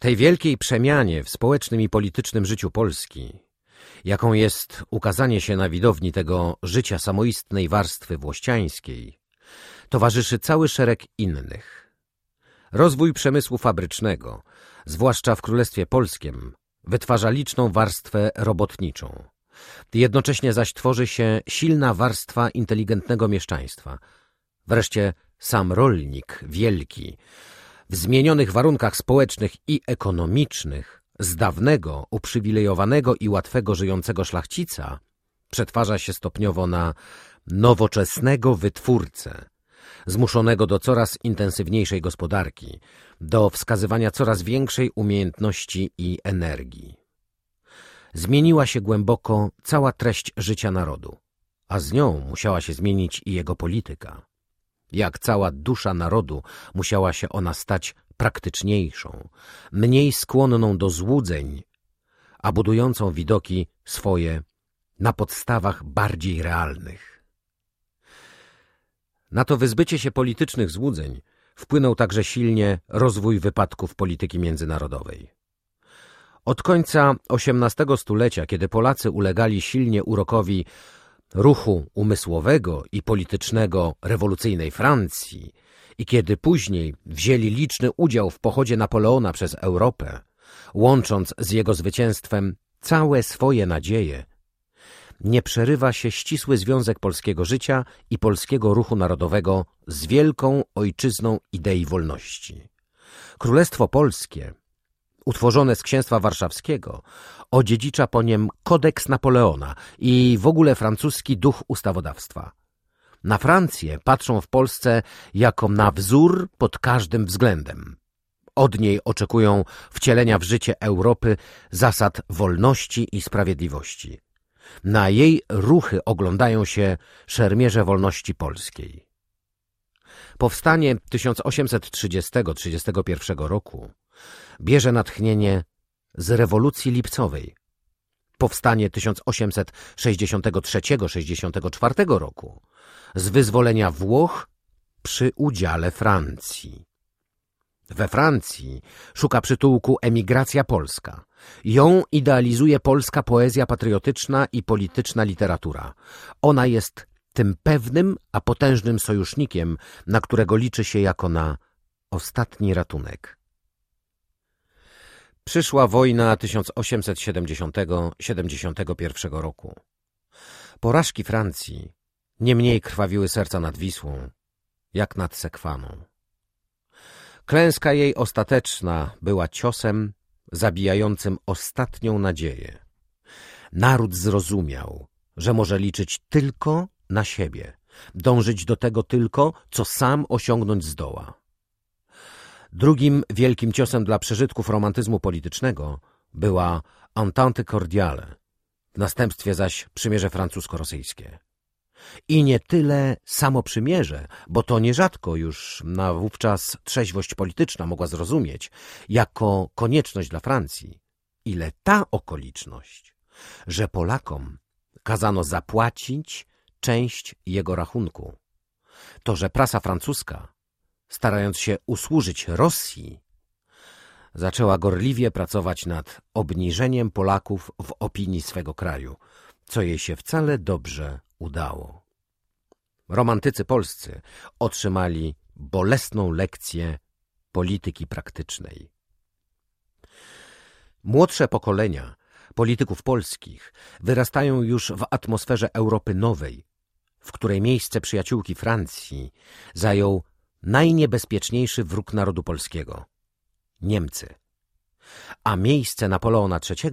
Tej wielkiej przemianie w społecznym i politycznym życiu Polski, jaką jest ukazanie się na widowni tego życia samoistnej warstwy włościańskiej, towarzyszy cały szereg innych. Rozwój przemysłu fabrycznego, zwłaszcza w Królestwie Polskim, wytwarza liczną warstwę robotniczą. Jednocześnie zaś tworzy się silna warstwa inteligentnego mieszczaństwa. Wreszcie sam rolnik wielki, w zmienionych warunkach społecznych i ekonomicznych, z dawnego, uprzywilejowanego i łatwego żyjącego szlachcica, przetwarza się stopniowo na nowoczesnego wytwórcę, zmuszonego do coraz intensywniejszej gospodarki, do wskazywania coraz większej umiejętności i energii. Zmieniła się głęboko cała treść życia narodu, a z nią musiała się zmienić i jego polityka. Jak cała dusza narodu musiała się ona stać praktyczniejszą, mniej skłonną do złudzeń, a budującą widoki swoje na podstawach bardziej realnych. Na to wyzbycie się politycznych złudzeń wpłynął także silnie rozwój wypadków polityki międzynarodowej. Od końca XVIII stulecia, kiedy Polacy ulegali silnie urokowi ruchu umysłowego i politycznego rewolucyjnej Francji i kiedy później wzięli liczny udział w pochodzie Napoleona przez Europę, łącząc z jego zwycięstwem całe swoje nadzieje, nie przerywa się ścisły związek polskiego życia i polskiego ruchu narodowego z wielką ojczyzną idei wolności. Królestwo Polskie, utworzone z Księstwa Warszawskiego, odziedzicza po niem kodeks Napoleona i w ogóle francuski duch ustawodawstwa. Na Francję patrzą w Polsce jako na wzór pod każdym względem. Od niej oczekują wcielenia w życie Europy zasad wolności i sprawiedliwości. Na jej ruchy oglądają się szermierze wolności polskiej. Powstanie 1830-31 roku bierze natchnienie z rewolucji lipcowej. Powstanie 1863-64 roku z wyzwolenia Włoch przy udziale Francji. We Francji szuka przytułku emigracja polska. Ją idealizuje polska poezja patriotyczna i polityczna literatura. Ona jest tym pewnym, a potężnym sojusznikiem, na którego liczy się jako na ostatni ratunek. Przyszła wojna 1870-71 roku. Porażki Francji nie mniej krwawiły serca nad Wisłą, jak nad Sekwaną. Klęska jej ostateczna była ciosem zabijającym ostatnią nadzieję. Naród zrozumiał, że może liczyć tylko na siebie, dążyć do tego tylko, co sam osiągnąć zdoła. Drugim wielkim ciosem dla przeżytków romantyzmu politycznego była Entente Cordiale, w następstwie zaś przymierze francusko-rosyjskie. I nie tyle samo przymierze, bo to nierzadko już na wówczas trzeźwość polityczna mogła zrozumieć, jako konieczność dla Francji, ile ta okoliczność, że Polakom kazano zapłacić część jego rachunku. To, że prasa francuska starając się usłużyć Rosji, zaczęła gorliwie pracować nad obniżeniem Polaków w opinii swego kraju, co jej się wcale dobrze udało. Romantycy polscy otrzymali bolesną lekcję polityki praktycznej. Młodsze pokolenia polityków polskich wyrastają już w atmosferze Europy Nowej, w której miejsce przyjaciółki Francji zajął najniebezpieczniejszy wróg narodu polskiego – Niemcy. A miejsce Napoleona III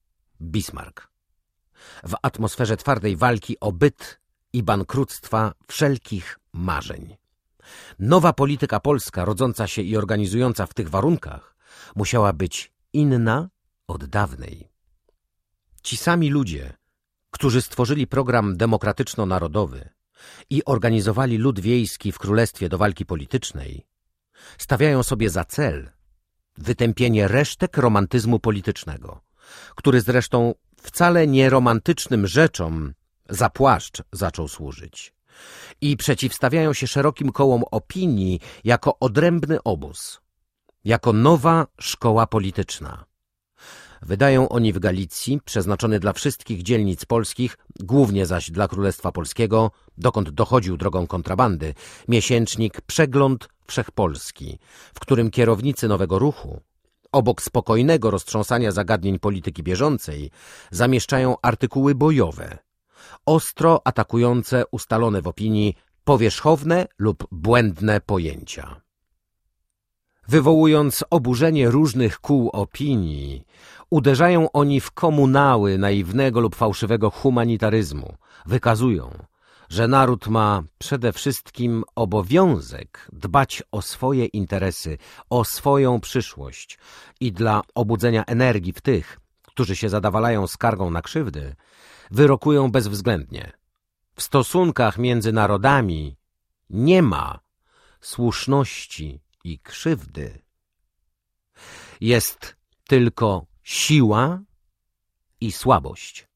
– Bismarck. W atmosferze twardej walki o byt i bankructwa wszelkich marzeń. Nowa polityka polska, rodząca się i organizująca w tych warunkach, musiała być inna od dawnej. Ci sami ludzie, którzy stworzyli program demokratyczno-narodowy, i organizowali lud wiejski w królestwie do walki politycznej, stawiają sobie za cel wytępienie resztek romantyzmu politycznego, który zresztą wcale nie romantycznym rzeczom za płaszcz zaczął służyć i przeciwstawiają się szerokim kołom opinii jako odrębny obóz. jako nowa szkoła polityczna. Wydają oni w Galicji, przeznaczony dla wszystkich dzielnic polskich, głównie zaś dla Królestwa Polskiego, dokąd dochodził drogą kontrabandy, miesięcznik Przegląd Wszechpolski, w którym kierownicy nowego ruchu, obok spokojnego roztrząsania zagadnień polityki bieżącej, zamieszczają artykuły bojowe, ostro atakujące ustalone w opinii powierzchowne lub błędne pojęcia. Wywołując oburzenie różnych kół opinii, uderzają oni w komunały naiwnego lub fałszywego humanitaryzmu, wykazują, że naród ma przede wszystkim obowiązek dbać o swoje interesy, o swoją przyszłość. I dla obudzenia energii w tych, którzy się zadawalają skargą na krzywdy, wyrokują bezwzględnie. W stosunkach między narodami nie ma słuszności i krzywdy. Jest tylko siła i słabość.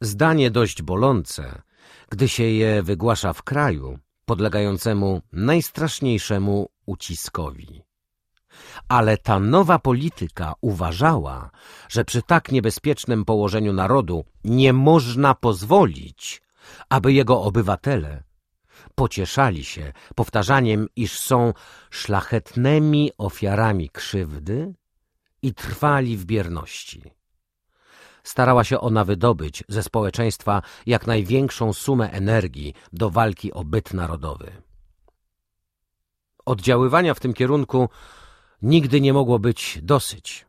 Zdanie dość bolące, gdy się je wygłasza w kraju podlegającemu najstraszniejszemu uciskowi. Ale ta nowa polityka uważała, że przy tak niebezpiecznym położeniu narodu nie można pozwolić, aby jego obywatele pocieszali się powtarzaniem, iż są szlachetnymi ofiarami krzywdy i trwali w bierności. Starała się ona wydobyć ze społeczeństwa jak największą sumę energii do walki o byt narodowy. Oddziaływania w tym kierunku nigdy nie mogło być dosyć.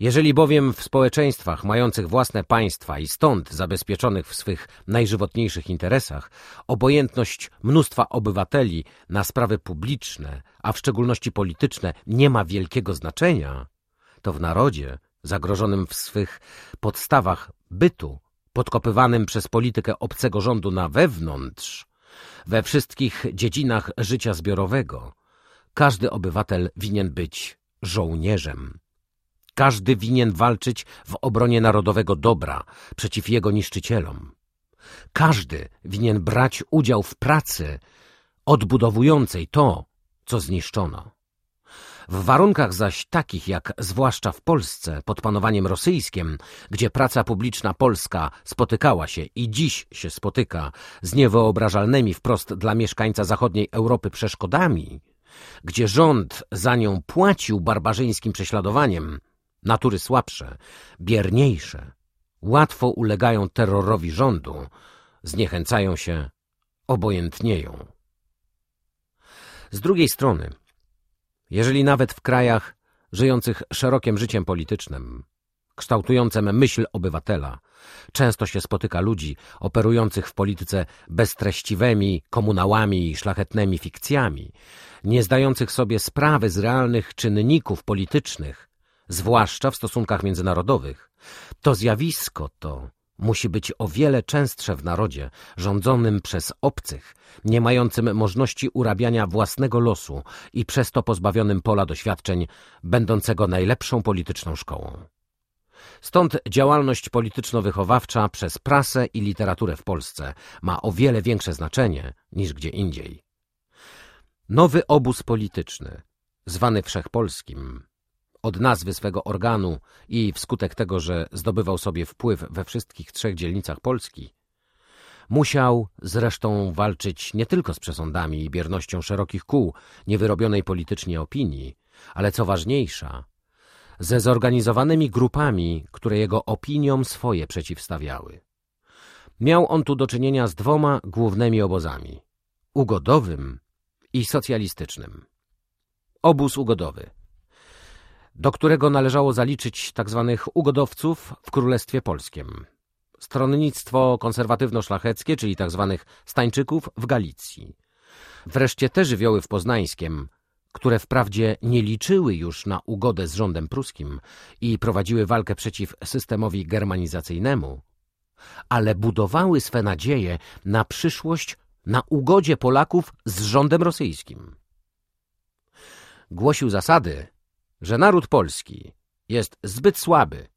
Jeżeli bowiem w społeczeństwach mających własne państwa i stąd zabezpieczonych w swych najżywotniejszych interesach obojętność mnóstwa obywateli na sprawy publiczne, a w szczególności polityczne, nie ma wielkiego znaczenia, to w narodzie zagrożonym w swych podstawach bytu, podkopywanym przez politykę obcego rządu na wewnątrz, we wszystkich dziedzinach życia zbiorowego, każdy obywatel winien być żołnierzem. Każdy winien walczyć w obronie narodowego dobra przeciw jego niszczycielom. Każdy winien brać udział w pracy odbudowującej to, co zniszczono. W warunkach zaś takich jak zwłaszcza w Polsce pod panowaniem rosyjskim, gdzie praca publiczna polska spotykała się i dziś się spotyka z niewyobrażalnymi wprost dla mieszkańca zachodniej Europy przeszkodami, gdzie rząd za nią płacił barbarzyńskim prześladowaniem, natury słabsze, bierniejsze, łatwo ulegają terrorowi rządu, zniechęcają się, obojętnieją. Z drugiej strony, jeżeli nawet w krajach żyjących szerokim życiem politycznym, kształtującym myśl obywatela, często się spotyka ludzi operujących w polityce beztreściwymi komunałami i szlachetnymi fikcjami, nie zdających sobie sprawy z realnych czynników politycznych, zwłaszcza w stosunkach międzynarodowych, to zjawisko to musi być o wiele częstsze w narodzie rządzonym przez obcych, nie mającym możliwości urabiania własnego losu i przez to pozbawionym pola doświadczeń, będącego najlepszą polityczną szkołą. Stąd działalność polityczno-wychowawcza przez prasę i literaturę w Polsce ma o wiele większe znaczenie niż gdzie indziej. Nowy obóz polityczny, zwany Wszechpolskim, od nazwy swego organu i wskutek tego, że zdobywał sobie wpływ we wszystkich trzech dzielnicach Polski, musiał zresztą walczyć nie tylko z przesądami i biernością szerokich kół niewyrobionej politycznie opinii, ale co ważniejsza, ze zorganizowanymi grupami, które jego opiniom swoje przeciwstawiały. Miał on tu do czynienia z dwoma głównymi obozami – ugodowym i socjalistycznym. Obóz ugodowy – do którego należało zaliczyć tzw. Tak ugodowców w Królestwie Polskim. Stronnictwo konserwatywno-szlacheckie, czyli tzw. Tak stańczyków w Galicji. Wreszcie te żywioły w Poznańskiem, które wprawdzie nie liczyły już na ugodę z rządem pruskim i prowadziły walkę przeciw systemowi germanizacyjnemu, ale budowały swe nadzieje na przyszłość na ugodzie Polaków z rządem rosyjskim. Głosił zasady, że naród polski jest zbyt słaby,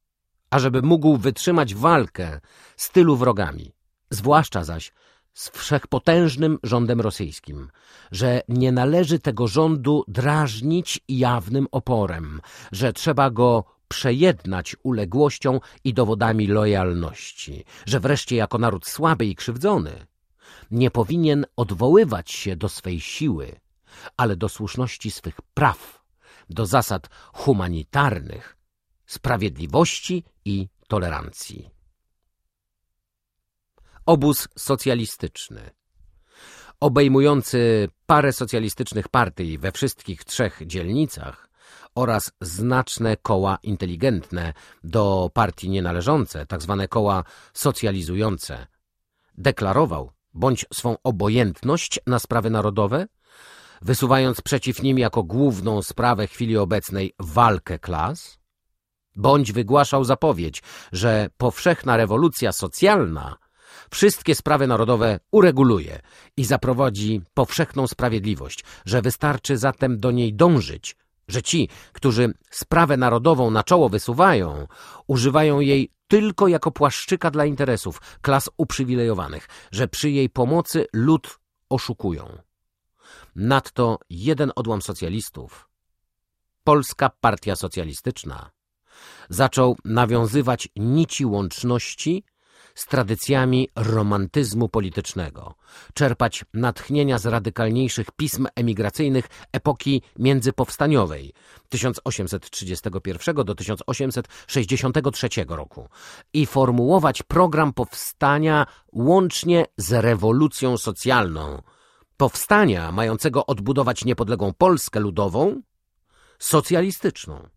ażeby mógł wytrzymać walkę z tylu wrogami, zwłaszcza zaś z wszechpotężnym rządem rosyjskim, że nie należy tego rządu drażnić jawnym oporem, że trzeba go przejednać uległością i dowodami lojalności, że wreszcie jako naród słaby i krzywdzony nie powinien odwoływać się do swej siły, ale do słuszności swych praw, do zasad humanitarnych, sprawiedliwości i tolerancji. Obóz socjalistyczny obejmujący parę socjalistycznych partii we wszystkich trzech dzielnicach oraz znaczne koła inteligentne do partii nienależące, tak zwane koła socjalizujące, deklarował bądź swą obojętność na sprawy narodowe, wysuwając przeciw nim jako główną sprawę chwili obecnej walkę klas, bądź wygłaszał zapowiedź, że powszechna rewolucja socjalna wszystkie sprawy narodowe ureguluje i zaprowadzi powszechną sprawiedliwość, że wystarczy zatem do niej dążyć, że ci, którzy sprawę narodową na czoło wysuwają, używają jej tylko jako płaszczyka dla interesów klas uprzywilejowanych, że przy jej pomocy lud oszukują. Nadto jeden odłam socjalistów, Polska Partia Socjalistyczna, zaczął nawiązywać nici łączności z tradycjami romantyzmu politycznego, czerpać natchnienia z radykalniejszych pism emigracyjnych epoki międzypowstaniowej 1831 do 1863 roku i formułować program powstania łącznie z rewolucją socjalną, powstania mającego odbudować niepodległą Polskę ludową, socjalistyczną.